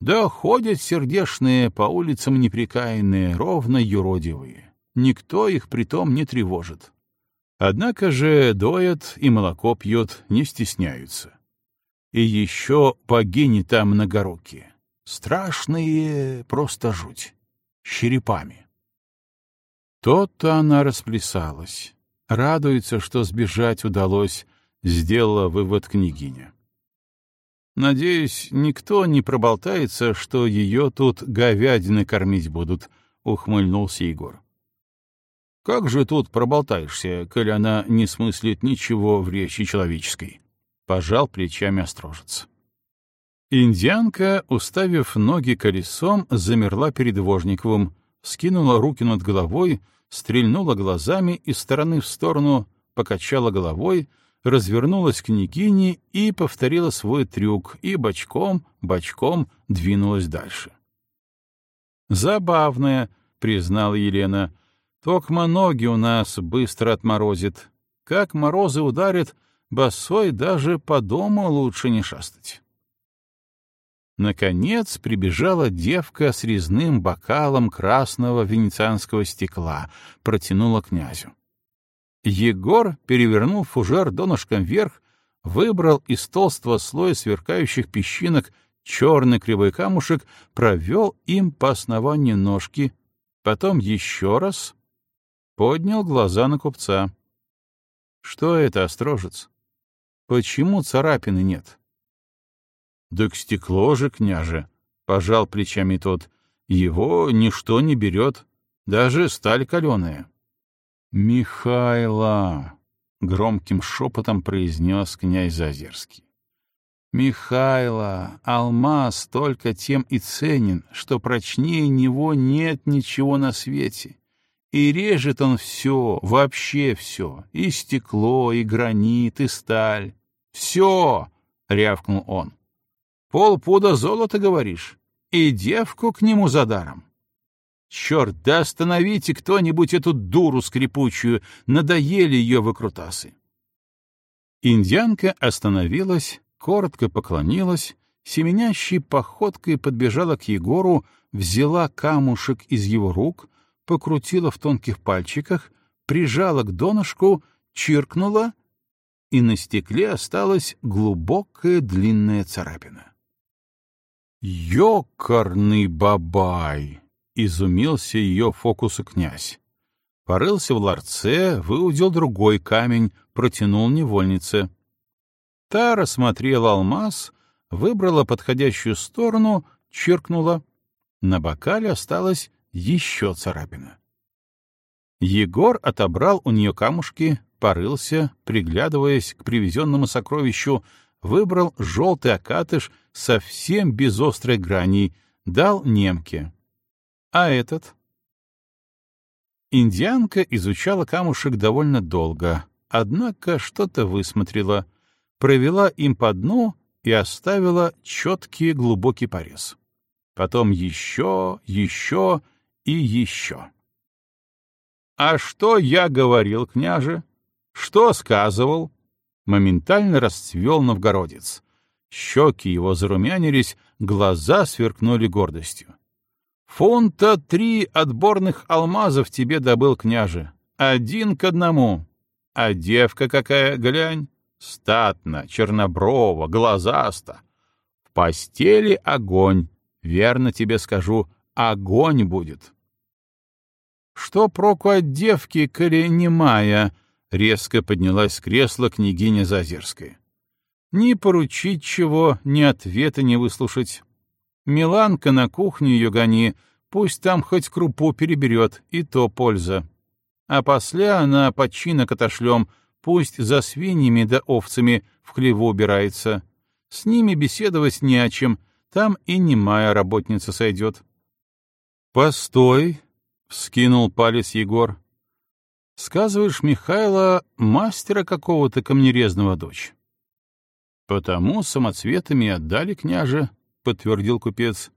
Да ходят сердешные по улицам неприкаянные, ровно юродивые. Никто их притом не тревожит. Однако же доят и молоко пьют, не стесняются. И еще богини там многорукие. Страшные, просто жуть. С черепами. То-то она расплясалась. Радуется, что сбежать удалось, сделала вывод княгиня. Надеюсь, никто не проболтается, что ее тут говядины кормить будут, — ухмыльнулся Егор. Как же тут проболтаешься, коль она не смыслит ничего в речи человеческой? Пожал плечами острожец. Индианка, уставив ноги колесом, замерла перед Вожниковым, скинула руки над головой, стрельнула глазами из стороны в сторону, покачала головой — развернулась к княгине и повторила свой трюк, и бочком, бочком двинулась дальше. «Забавная», — признала Елена, — «токма ноги у нас быстро отморозит. Как морозы ударят, босой даже по дому лучше не шастать». Наконец прибежала девка с резным бокалом красного венецианского стекла, протянула князю. Егор перевернул фужер донышком вверх, выбрал из толстого слоя сверкающих песчинок черный кривой камушек, провел им по основанию ножки, потом еще раз поднял глаза на купца. Что это, острожец? Почему царапины нет? Да к стекло же, княже, — пожал плечами тот, — его ничто не берет, даже сталь каленая. «Михайла!» — громким шепотом произнес князь Зазерский. «Михайла, алмаз только тем и ценен, что прочнее него нет ничего на свете. И режет он все, вообще все, и стекло, и гранит, и сталь. Все!» — рявкнул он. «Полпуда золота, говоришь? И девку к нему за даром?» Черт, да остановите кто-нибудь эту дуру скрипучую, надоели ее выкрутасы. Индианка остановилась, коротко поклонилась, семенящей походкой подбежала к Егору, взяла камушек из его рук, покрутила в тонких пальчиках, прижала к донышку, чиркнула, и на стекле осталась глубокая длинная царапина. «Ёкарный бабай!» — изумился ее фокусу князь. Порылся в ларце, выудил другой камень, протянул невольнице. Та рассмотрела алмаз, выбрала подходящую сторону, чиркнула. На бокале осталась еще царапина. Егор отобрал у нее камушки, порылся, приглядываясь к привезенному сокровищу, выбрал желтый окатыш совсем без острой грани, дал немке. А этот? Индианка изучала камушек довольно долго, однако что-то высмотрела, провела им по дну и оставила четкий глубокий порез. Потом еще, еще и еще. «А что я говорил, княже? Что сказывал?» Моментально расцвел новгородец. Щеки его зарумянились, глаза сверкнули гордостью. «Фунта три отборных алмазов тебе добыл, княже. Один к одному. А девка какая, глянь, статна, черноброва, глазаста. В постели огонь, верно тебе скажу, огонь будет». «Что проку от девки, коли немая?» — резко поднялась с кресла княгиня Зазерская. Ни поручить чего, ни ответа не выслушать. Миланка на кухню ее гони, пусть там хоть крупу переберет, и то польза. А после она починок отошлем, пусть за свиньями да овцами в хлеву убирается. С ними беседовать не о чем, там и немая работница сойдет. — Постой, — вскинул палец Егор. — Сказываешь, Михайло, мастера какого-то камнерезного дочь. «Потому самоцветами отдали княже», — подтвердил купец.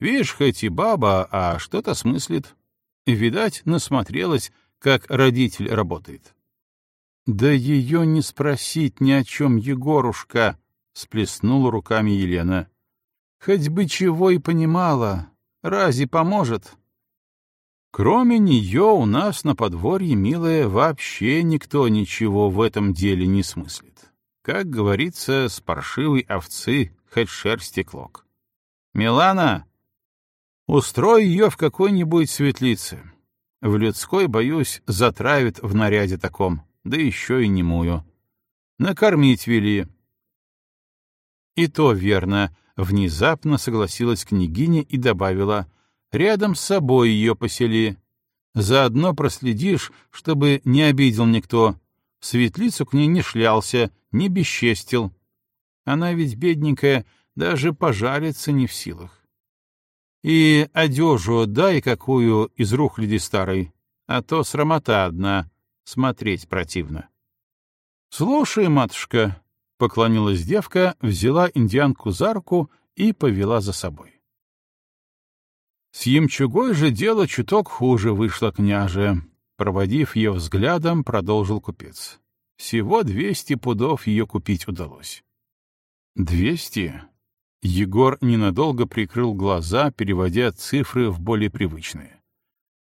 «Видишь, хоть и баба, а что-то смыслит. Видать, насмотрелась, как родитель работает». «Да ее не спросить ни о чем, Егорушка», — сплеснула руками Елена. «Хоть бы чего и понимала, разве поможет?» Кроме нее у нас на подворье, милая, вообще никто ничего в этом деле не смыслит. Как говорится, с паршивой овцы хоть шерсти клок. «Милана, устрой ее в какой-нибудь светлице. В людской, боюсь, затравит в наряде таком, да еще и немую. Накормить вели». И то верно, внезапно согласилась княгиня и добавила, «Рядом с собой ее посели. Заодно проследишь, чтобы не обидел никто, светлицу к ней не шлялся, не бесчестил. Она ведь бедненькая, даже пожалиться не в силах. И одежу дай какую из рухляди старой, а то срамота одна, смотреть противно. — Слушай, матушка, — поклонилась девка, взяла индианку за руку и повела за собой. С ямчугой же дело чуток хуже вышло, княже. Проводив ее взглядом, продолжил купец. Всего двести пудов ее купить удалось. Двести? Егор ненадолго прикрыл глаза, переводя цифры в более привычные.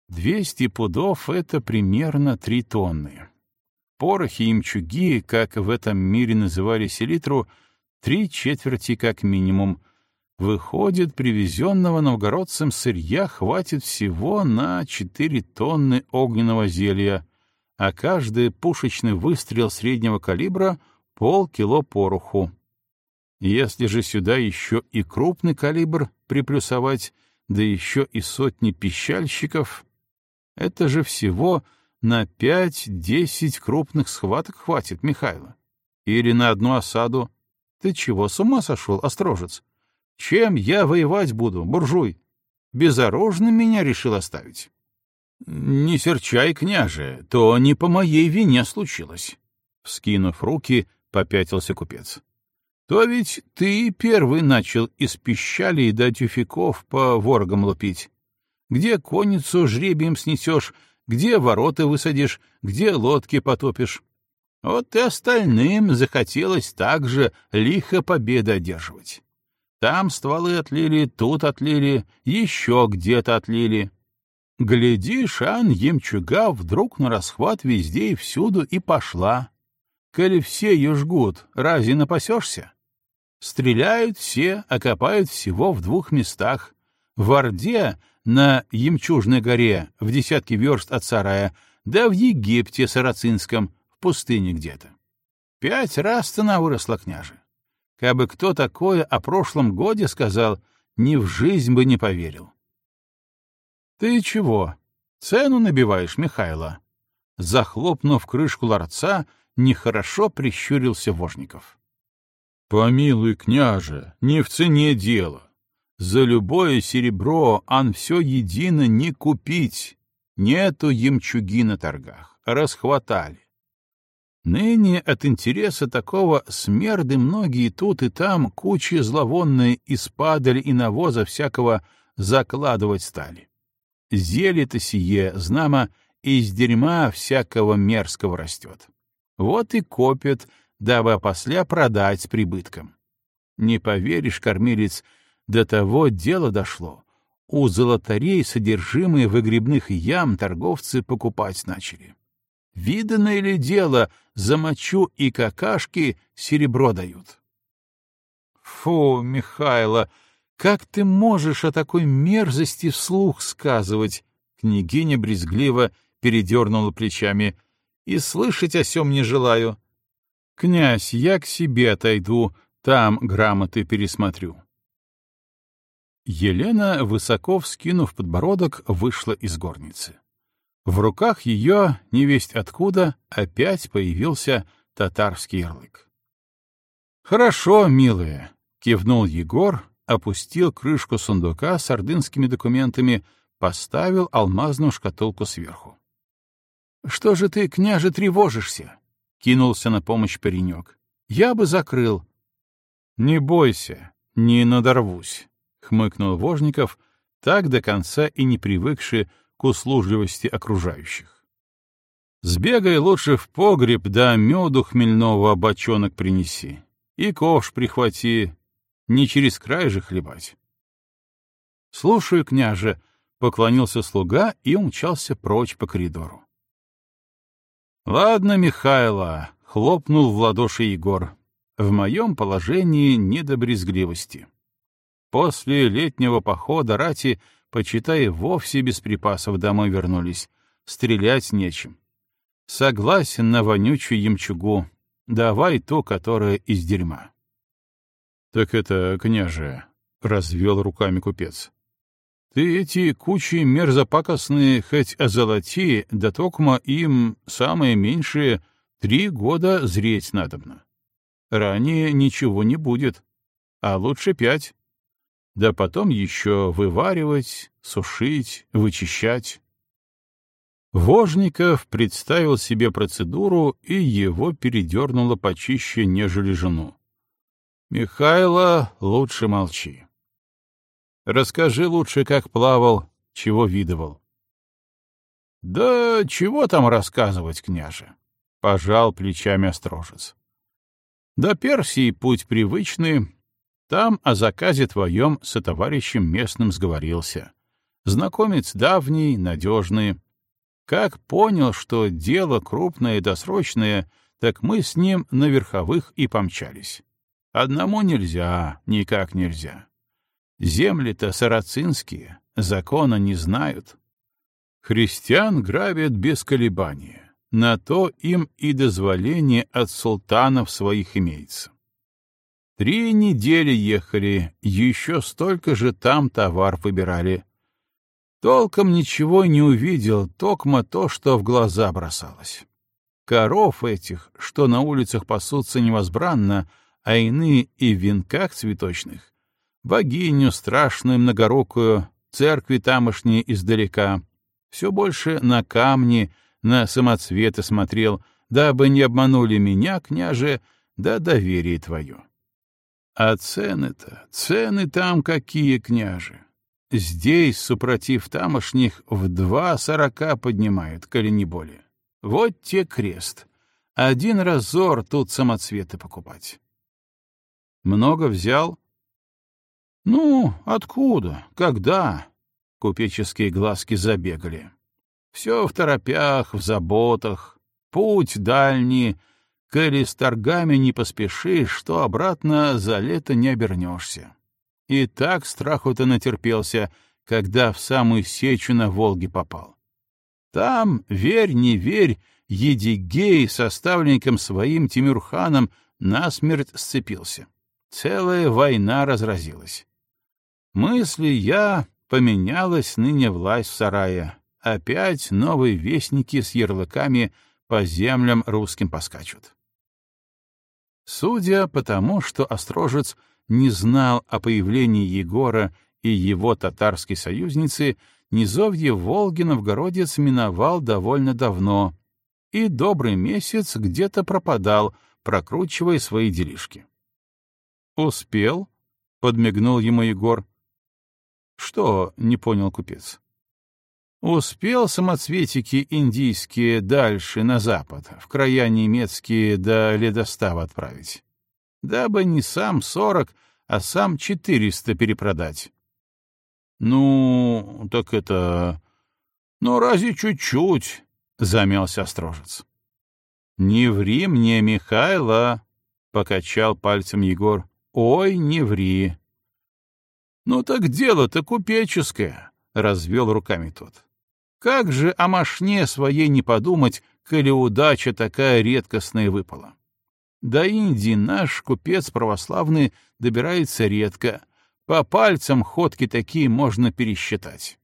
Двести пудов — это примерно три тонны. Порохи и мчуги, как в этом мире называли селитру, три четверти как минимум — Выходит, привезенного новгородцем сырья хватит всего на 4 тонны огненного зелья, а каждый пушечный выстрел среднего калибра — полкило пороху. Если же сюда еще и крупный калибр приплюсовать, да еще и сотни пищальщиков, это же всего на 5-10 крупных схваток хватит, Михайло. Или на одну осаду. Ты чего, с ума сошел, острожец? Чем я воевать буду, буржуй? Безоружным меня решил оставить. Не серчай, княже, то не по моей вине случилось. Вскинув руки, попятился купец. То ведь ты первый начал из пищалей до тюфяков по ворогам лупить. Где конницу жребием снесешь, где ворота высадишь, где лодки потопишь. Вот и остальным захотелось также лихо победы одерживать. Там стволы отлили, тут отлили, еще где-то отлили. Глядишь, Ан Емчуга вдруг на расхват везде и всюду и пошла. Коли все ее жгут, разве напасешься? Стреляют все, окопают всего в двух местах. В Орде, на Емчужной горе, в десятке верст от сарая, да в Египте Сарацинском, в пустыне где-то. Пять раз цена выросла, княже. Кабы кто такое о прошлом годе сказал, ни в жизнь бы не поверил. — Ты чего? Цену набиваешь, Михайло? Захлопнув крышку ларца, нехорошо прищурился Вожников. — Помилуй, княже, не в цене дело. За любое серебро, ан все едино не купить. Нету ямчуги на торгах. Расхватали. Ныне от интереса такого смерды многие тут и там кучи зловонные из падаль и навоза всякого закладывать стали. Зелье-то сие, знамо, из дерьма всякого мерзкого растет. Вот и копят, дабы опосля продать с прибытком. Не поверишь, кормилец, до того дело дошло. У золотарей содержимое выгребных ям торговцы покупать начали. Видано ли дело, за мочу и какашки серебро дают? Фу, Михайло, как ты можешь о такой мерзости вслух сказывать? Княгиня брезгливо передернула плечами. И слышать о сем не желаю. Князь, я к себе отойду, там грамоты пересмотрю. Елена, высоко вскинув подбородок, вышла из горницы. В руках ее, невесть откуда, опять появился татарский ярлык. «Хорошо, милая», — кивнул Егор, опустил крышку сундука с ордынскими документами, поставил алмазную шкатулку сверху. «Что же ты, княже, тревожишься?» — кинулся на помощь паренек. «Я бы закрыл». «Не бойся, не надорвусь», — хмыкнул Вожников, так до конца и не привыкший к услужливости окружающих. «Сбегай лучше в погреб, да меду хмельного бочонок принеси, и ковш прихвати, не через край же хлебать». «Слушаю, княже», — поклонился слуга и умчался прочь по коридору. «Ладно, Михайло», — хлопнул в ладоши Егор, — «в моем положении не до брезгливости. После летнего похода рати, почитай, вовсе без припасов домой вернулись, стрелять нечем. Согласен на вонючую ямчугу, давай ту, которая из дерьма». «Так это, княже», — развел руками купец, ты эти кучи мерзопакостные хоть озолоти, да токма им самое меньшее три года зреть надобно. Ранее ничего не будет, а лучше пять. Да потом еще вываривать, сушить, вычищать. Вожников представил себе процедуру, и его передернуло почище, нежели жену. «Михайло, лучше молчи. Расскажи лучше, как плавал, чего видывал. — Да чего там рассказывать, княже? — пожал плечами острожец. — До Персии путь привычный. Там о заказе твоем со товарищем местным сговорился. Знакомец давний, надежный. Как понял, что дело крупное и досрочное, так мы с ним на верховых и помчались. Одному нельзя, никак нельзя. Земли-то сарацинские, закона не знают. Христиан грабят без колебания. На то им и дозволение от султанов своих имеется. Три недели ехали, еще столько же там товар выбирали. Толком ничего не увидел, токмо то, что в глаза бросалось. Коров этих, что на улицах пасутся невозбранно, а иные и в венках цветочных, богиню страшную многорукую, церкви тамошние издалека. Все больше на камни, на самоцветы смотрел, дабы не обманули меня, княже, да доверие твое. А цены-то, цены там какие, княже. Здесь, супротив тамошних, в два сорока поднимают, коли не более. Вот те крест. Один разор тут самоцветы покупать. Много взял? «Ну, откуда? Когда?» Купеческие глазки забегали. «Все в торопях, в заботах, путь дальний. Коли с торгами не поспешишь, что обратно за лето не обернешься. И так страху-то натерпелся, когда в самую сечу на Волге попал. Там, верь, не верь, Едигей с оставленником своим Тимюрханом насмерть сцепился. Целая война разразилась. Мысли я, поменялась ныне власть в сарае. Опять новые вестники с ярлыками по землям русским поскачут. Судя по тому, что Острожец не знал о появлении Егора и его татарской союзницы, низовье Волги новгородец миновал довольно давно и добрый месяц где-то пропадал, прокручивая свои делишки. «Успел?» — подмигнул ему Егор. «Что?» — не понял купец. Успел самоцветики индийские дальше, на запад, в края немецкие до ледостава отправить. Дабы не сам сорок, а сам четыреста перепродать. Ну, так это... Ну, разве чуть-чуть, — замялся Острожец. Не ври мне, Михайло, — покачал пальцем Егор. Ой, не ври. Ну так дело-то купеческое, — развел руками тот. Как же о мошне своей не подумать, коли удача такая редкостная выпала? До Индии наш купец православный добирается редко. По пальцам ходки такие можно пересчитать.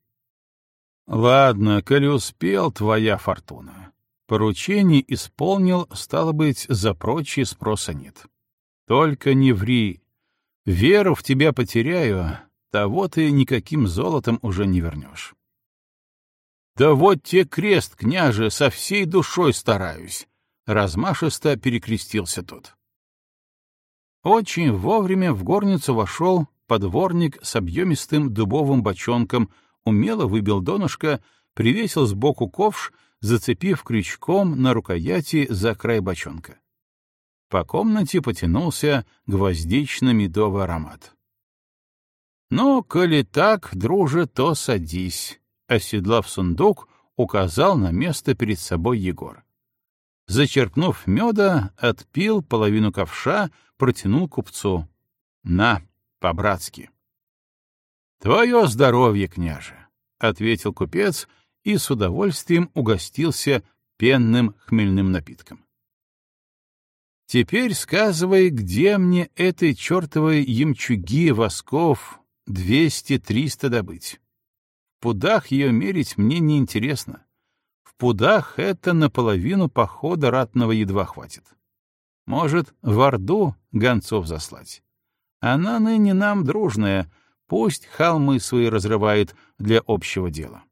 Ладно, коли успел, твоя фортуна. Поручение исполнил, стало быть, за прочие спроса нет. Только не ври. Веру в тебя потеряю, того ты никаким золотом уже не вернешь. «Да вот те крест, княже, со всей душой стараюсь!» — размашисто перекрестился тот. Очень вовремя в горницу вошел подворник с объемистым дубовым бочонком, умело выбил донышко, привесил сбоку ковш, зацепив крючком на рукояти за край бочонка. По комнате потянулся гвоздично-медовый аромат. «Ну, коли так, друже, то садись», оседлав сундук, указал на место перед собой Егор. Зачерпнув меда, отпил половину ковша, протянул купцу. «На, по-братски». «Твое здоровье, княже!» — ответил купец и с удовольствием угостился пенным хмельным напитком. «Теперь сказывай, где мне этой чертовой ямчуги восков двести-триста добыть?» Пудах ее мерить мне не интересно. В пудах это наполовину похода ратного едва хватит. Может, в Орду гонцов заслать. Она ныне нам дружная, пусть холмы свои разрывает для общего дела.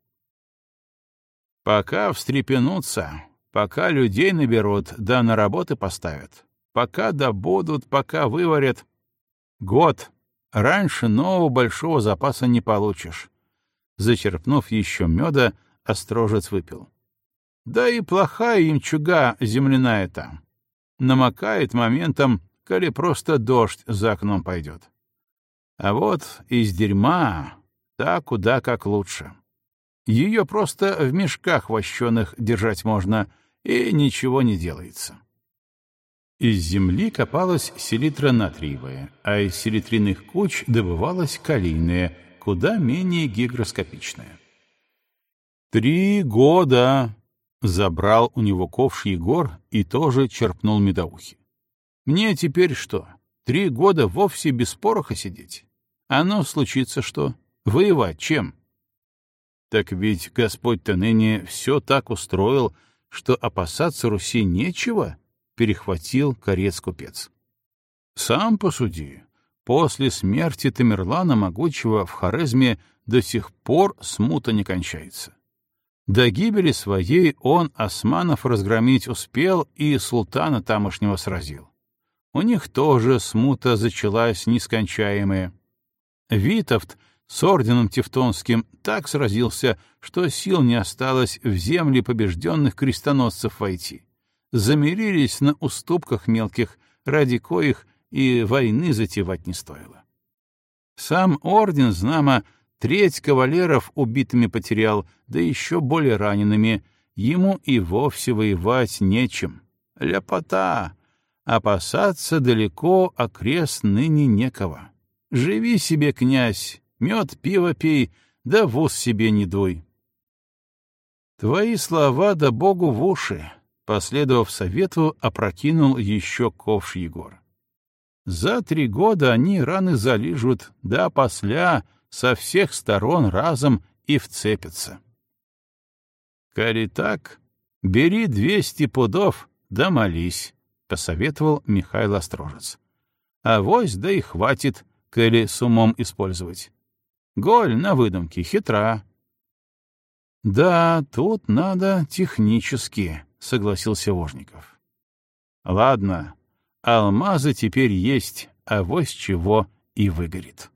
Пока встрепенутся, пока людей наберут, да на работы поставят, пока добудут, пока выварят. Год. Раньше нового большого запаса не получишь. Зачерпнув еще меда, острожец выпил. Да и плохая имчуга земляная там. Намокает моментом, коли просто дождь за окном пойдет. А вот из дерьма та куда как лучше. Ее просто в мешках вощеных держать можно, и ничего не делается. Из земли копалась селитра натриевая, а из селитряных куч добывалась калийная — куда менее гигроскопичная. «Три года!» — забрал у него ковш Егор и тоже черпнул медоухи. «Мне теперь что, три года вовсе без пороха сидеть? А ну, случится что? Воевать чем?» Так ведь Господь-то ныне все так устроил, что опасаться Руси нечего, — перехватил корец-купец. Сам посуди. После смерти Тамерлана Могучего в Хорезме до сих пор смута не кончается. До гибели своей он османов разгромить успел и султана тамошнего сразил. У них тоже смута зачалась нескончаемая. Витовт с орденом Тевтонским так сразился, что сил не осталось в земли побежденных крестоносцев войти. Замирились на уступках мелких, ради коих и войны затевать не стоило. Сам орден, знамо, треть кавалеров убитыми потерял, да еще более ранеными, ему и вовсе воевать нечем. Ляпота! Опасаться далеко окрест ныне некого. Живи себе, князь, мед, пиво пей, да в ус себе не дуй. Твои слова да Богу в уши, последовав совету, опрокинул еще ковш Егор. За три года они раны залижут, да после со всех сторон разом и вцепятся. «Коли так, бери двести пудов, да молись», — посоветовал Михаил Острожец. «Авось да и хватит, коли с умом использовать. Голь на выдумке хитра». «Да, тут надо технически», — согласился Вожников. «Ладно, Алмазы теперь есть, а вось чего и выгорит.